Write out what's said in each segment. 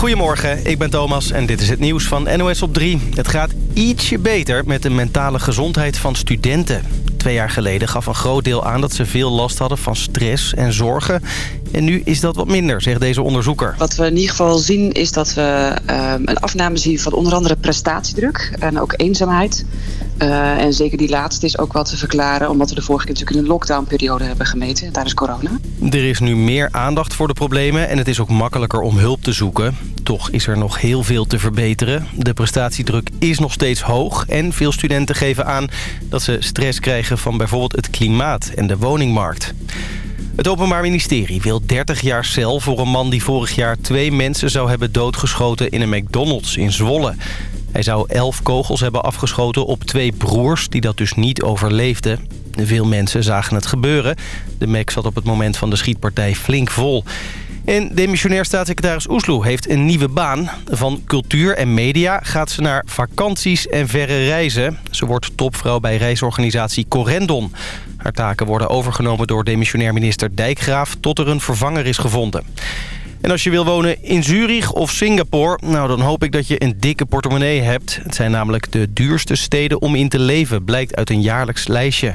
Goedemorgen, ik ben Thomas en dit is het nieuws van NOS op 3. Het gaat ietsje beter met de mentale gezondheid van studenten. Twee jaar geleden gaf een groot deel aan dat ze veel last hadden van stress en zorgen. En nu is dat wat minder, zegt deze onderzoeker. Wat we in ieder geval zien is dat we uh, een afname zien van onder andere prestatiedruk en ook eenzaamheid. Uh, en zeker die laatste is ook wat te verklaren... omdat we de vorige keer natuurlijk in een lockdownperiode hebben gemeten tijdens corona. Er is nu meer aandacht voor de problemen en het is ook makkelijker om hulp te zoeken. Toch is er nog heel veel te verbeteren. De prestatiedruk is nog steeds hoog en veel studenten geven aan... dat ze stress krijgen van bijvoorbeeld het klimaat en de woningmarkt. Het Openbaar Ministerie wil 30 jaar cel voor een man die vorig jaar twee mensen zou hebben doodgeschoten in een McDonald's in Zwolle. Hij zou elf kogels hebben afgeschoten op twee broers die dat dus niet overleefden. Veel mensen zagen het gebeuren. De Mac zat op het moment van de schietpartij flink vol. En demissionair staatssecretaris Oesloe heeft een nieuwe baan. Van cultuur en media gaat ze naar vakanties en verre reizen. Ze wordt topvrouw bij reisorganisatie Corendon. Haar taken worden overgenomen door demissionair minister Dijkgraaf... tot er een vervanger is gevonden. En als je wil wonen in Zurich of Singapore... nou, dan hoop ik dat je een dikke portemonnee hebt. Het zijn namelijk de duurste steden om in te leven... blijkt uit een jaarlijks lijstje.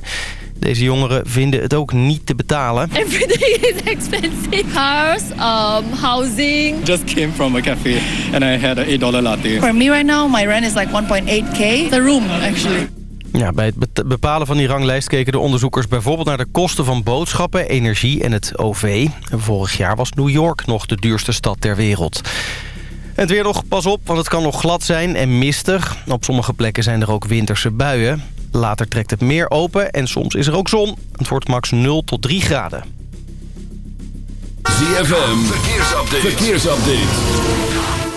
Deze jongeren vinden het ook niet te betalen. Everything is expensive. Cars, um, housing. Just came from a cafe and I had a 8 dollar latte. For me right now, my rent is like 1.8k. The room, actually. Ja, bij het bepalen van die ranglijst keken de onderzoekers bijvoorbeeld naar de kosten van boodschappen, energie en het OV. Vorig jaar was New York nog de duurste stad ter wereld. En het weer nog, pas op, want het kan nog glad zijn en mistig. Op sommige plekken zijn er ook winterse buien. Later trekt het meer open en soms is er ook zon. Het wordt max 0 tot 3 graden. ZFM, verkeersupdate. verkeersupdate.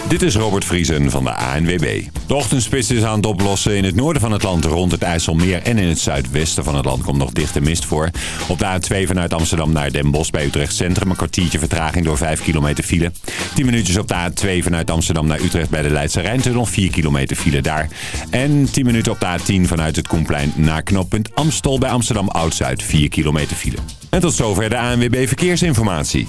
Dit is Robert Vriesen van de ANWB. De ochtendspits is aan het oplossen. In het noorden van het land rond het IJsselmeer en in het zuidwesten van het land komt nog dichte mist voor. Op de A2 vanuit Amsterdam naar Den Bosch bij Utrecht Centrum een kwartiertje vertraging door 5 kilometer file. 10 minuutjes op de A2 vanuit Amsterdam naar Utrecht bij de Leidse Rijntunnel 4 kilometer file daar. En 10 minuten op de A10 vanuit het Koenplein naar knooppunt Amstel bij Amsterdam Oud-Zuid 4 kilometer file. En tot zover de ANWB Verkeersinformatie.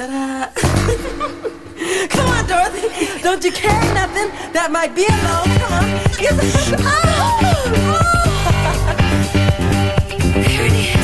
Ta-da! Come on, Dorothy. Don't you carry nothing that might be a alone? Come on. Yes. Oh, oh.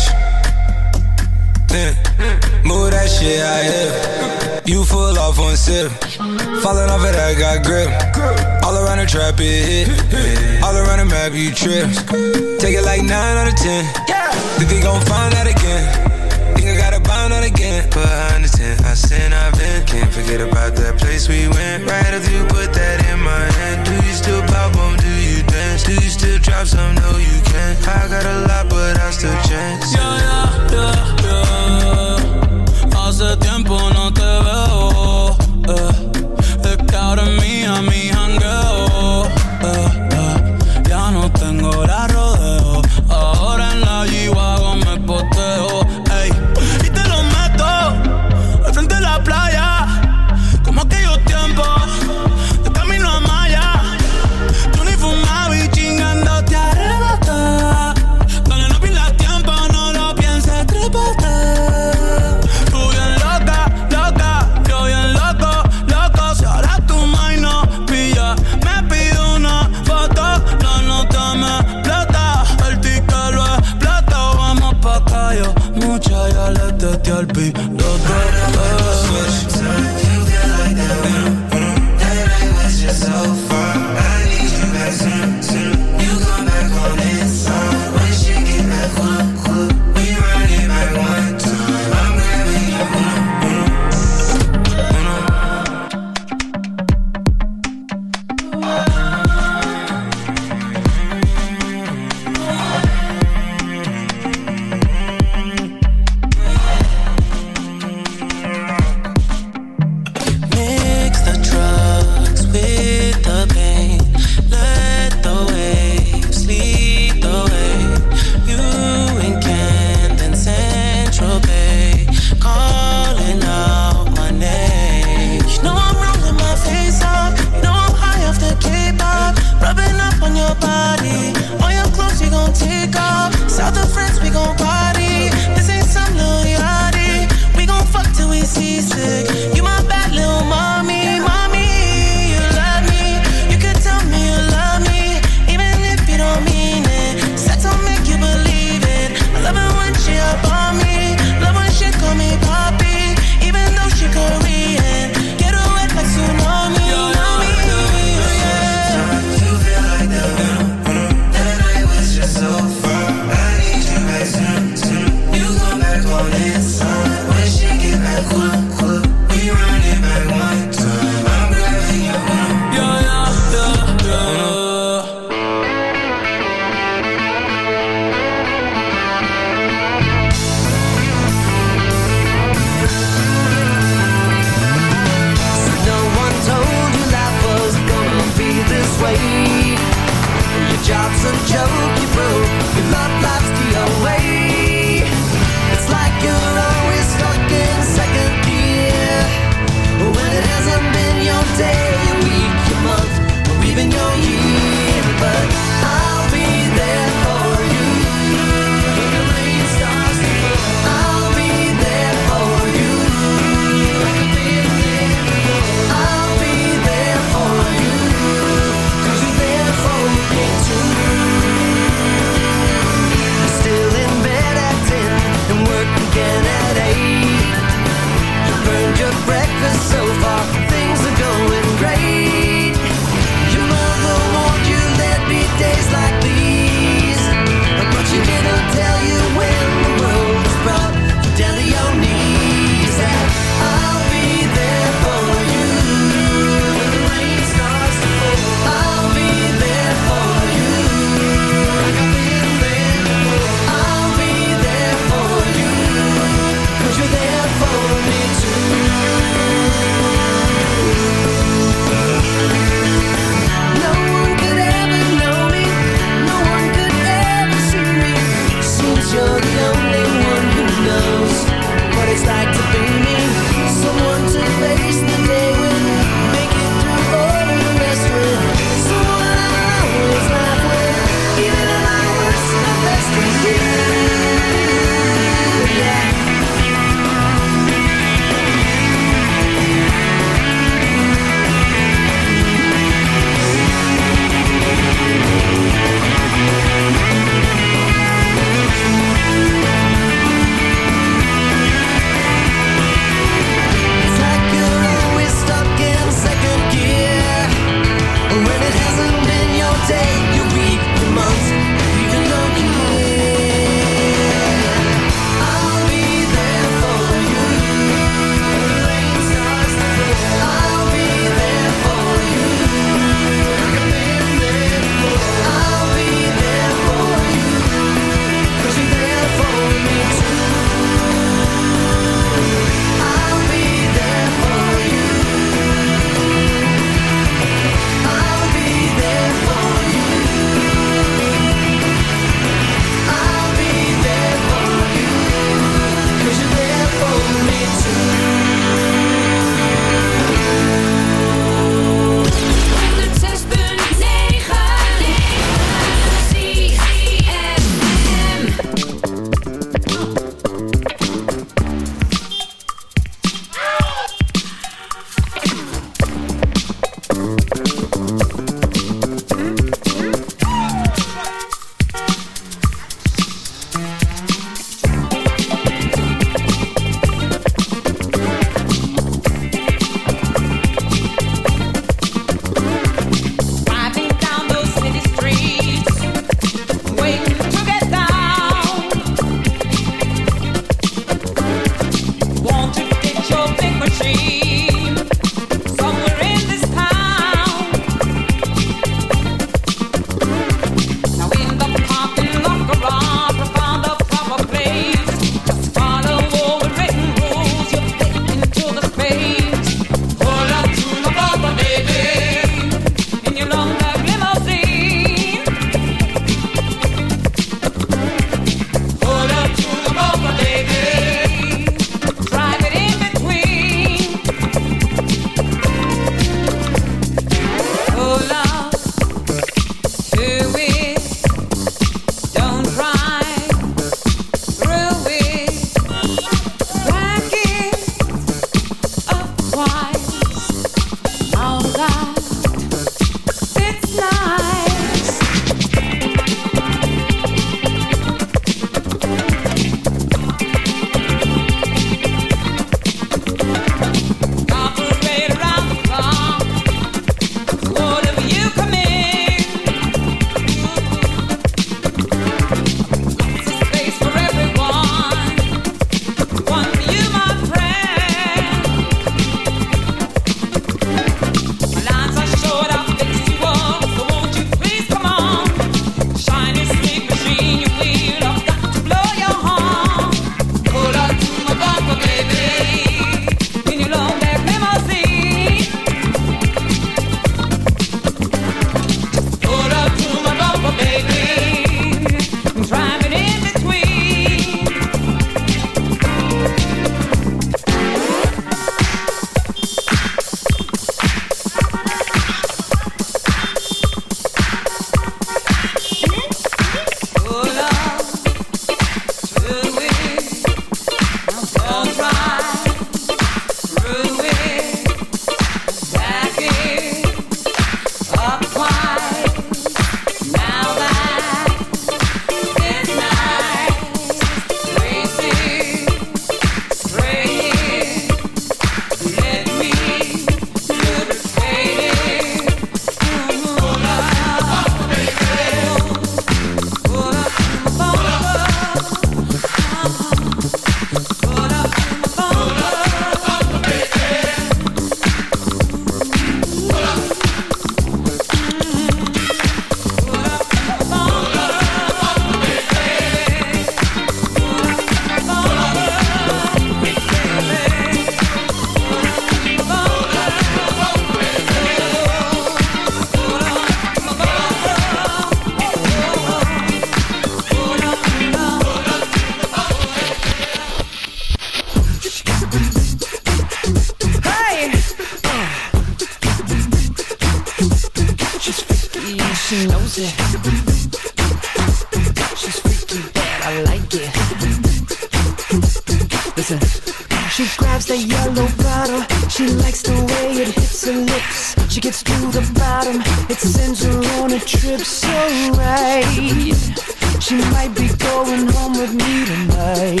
with me tonight.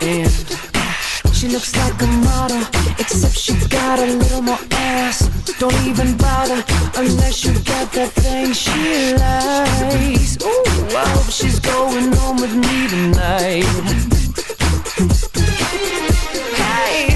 And she looks like a model, except she's got a little more ass. Don't even bother unless you got that thing she likes. Ooh, I hope she's going home with me tonight. Hey.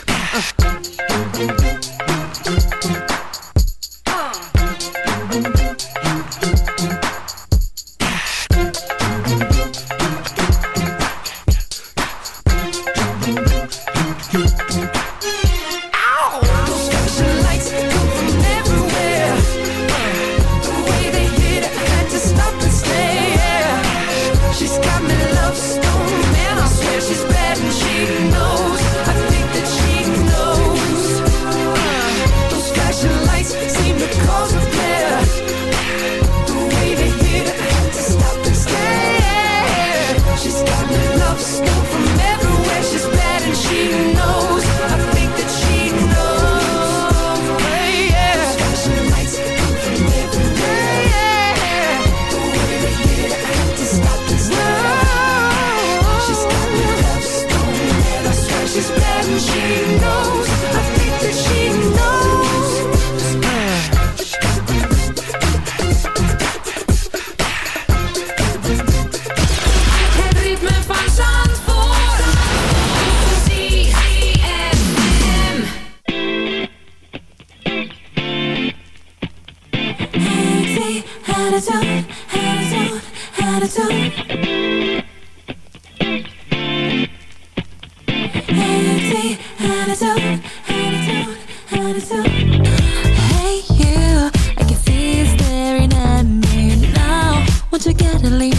suddenly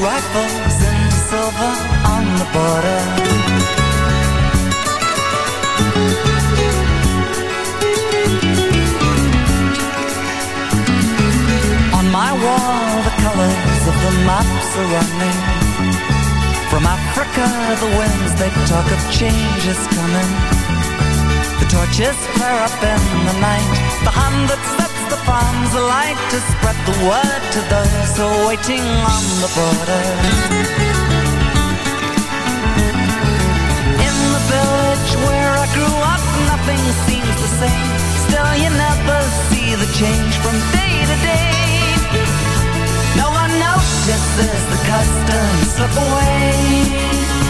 rifles and silver on the border. On my wall, the colors of the maps are running. From Africa, the winds they talk of change is coming. The torches flare up in the night. The hand that sets the palms alight to spread the word to those who waiting on the border. In the village where I grew up, nothing seems the same. Still, you never see the change from day to day. No one notices the customs slip away.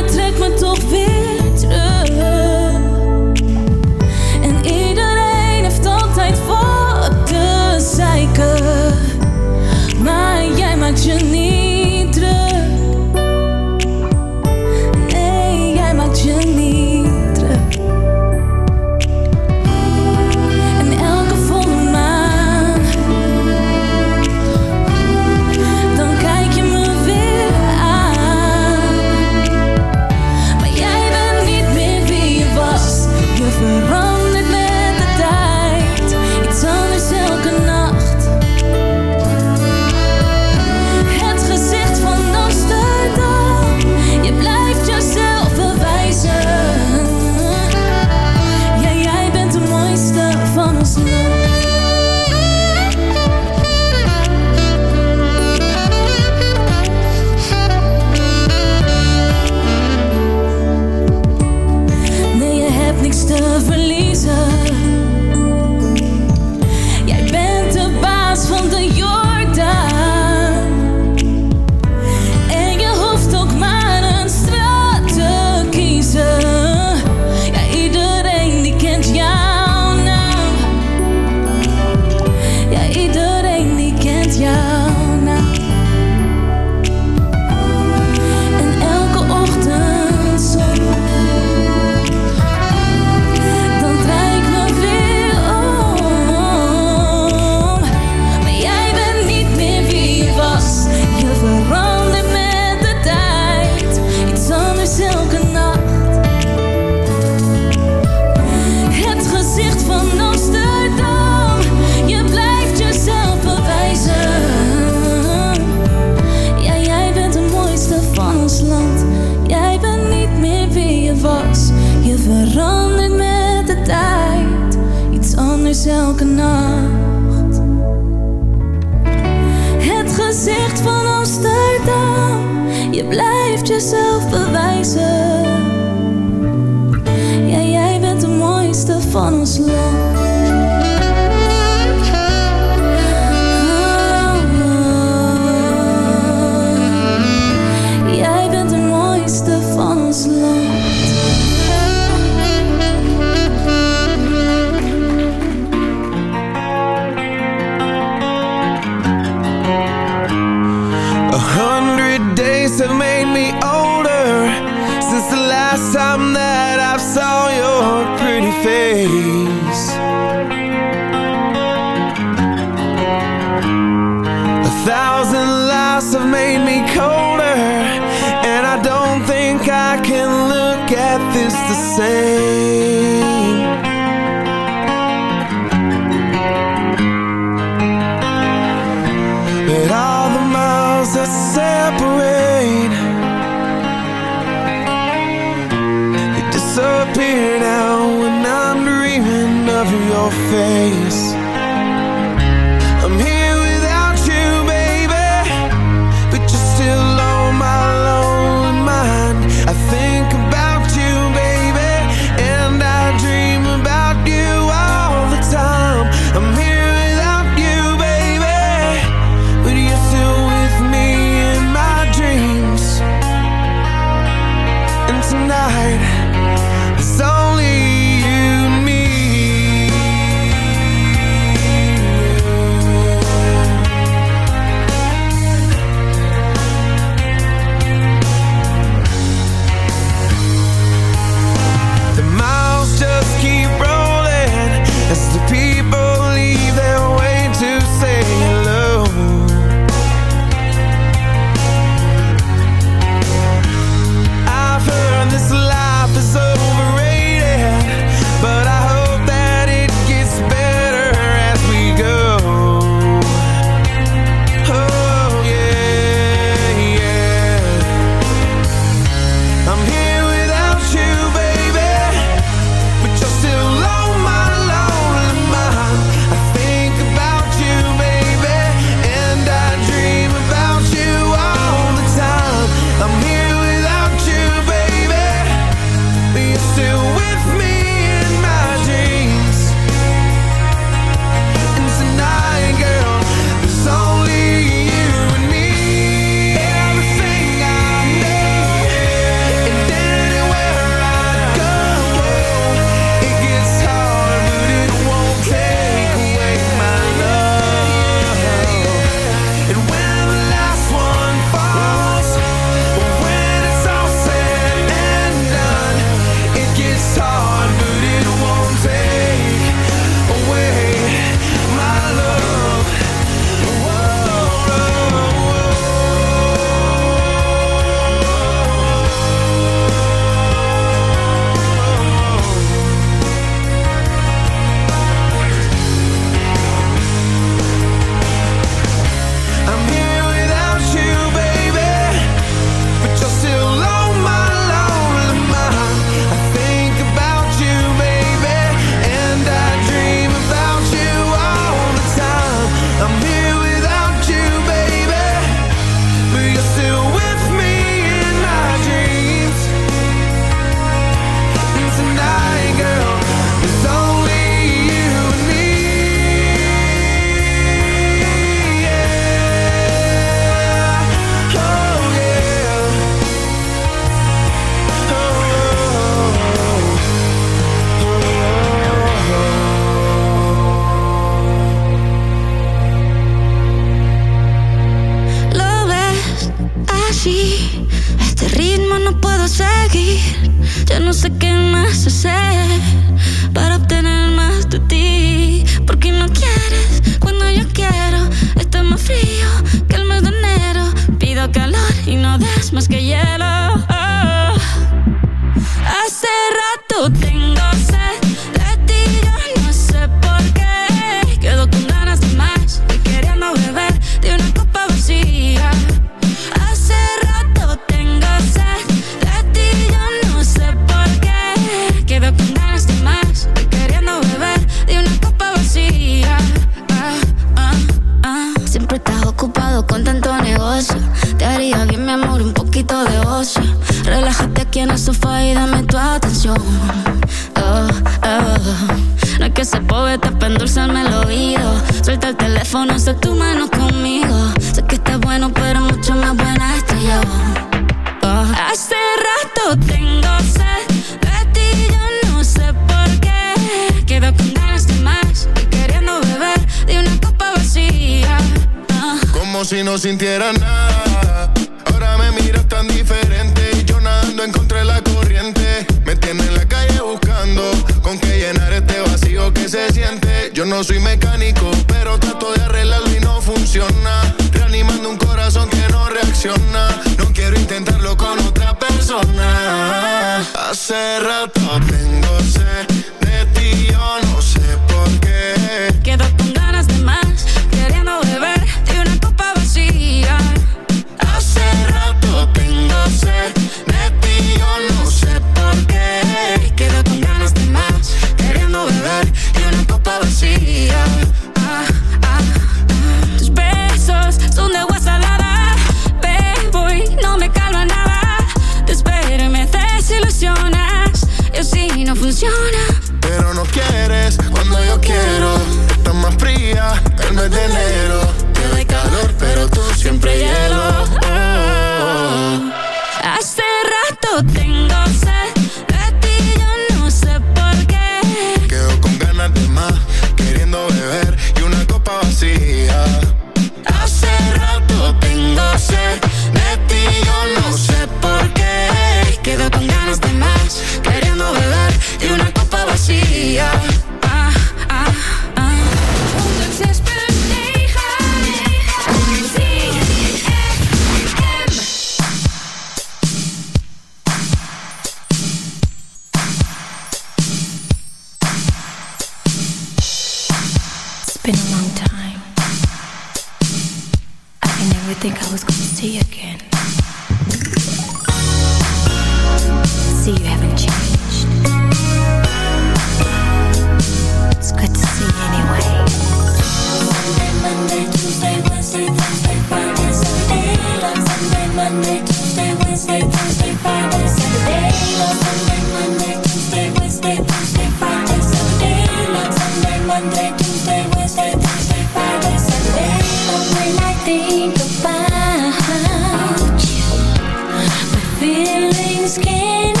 Feelings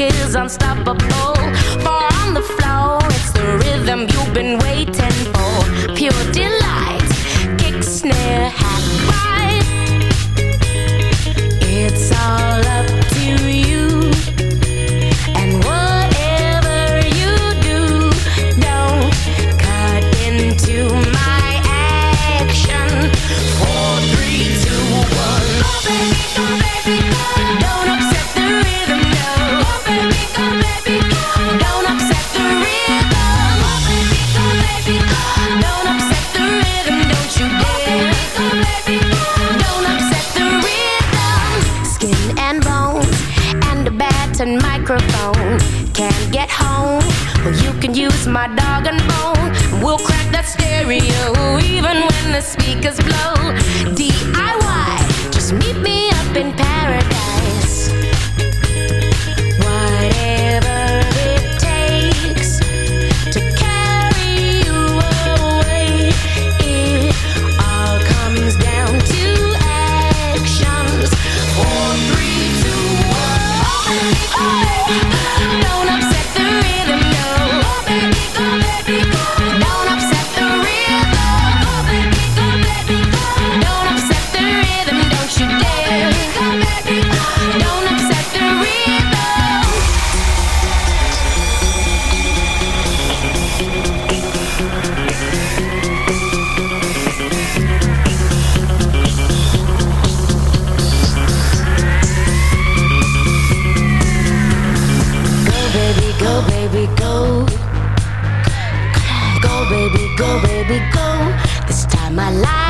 is unstoppable. Far on the floor, it's the rhythm you've been waiting for. Cause blow we go. This time I lie.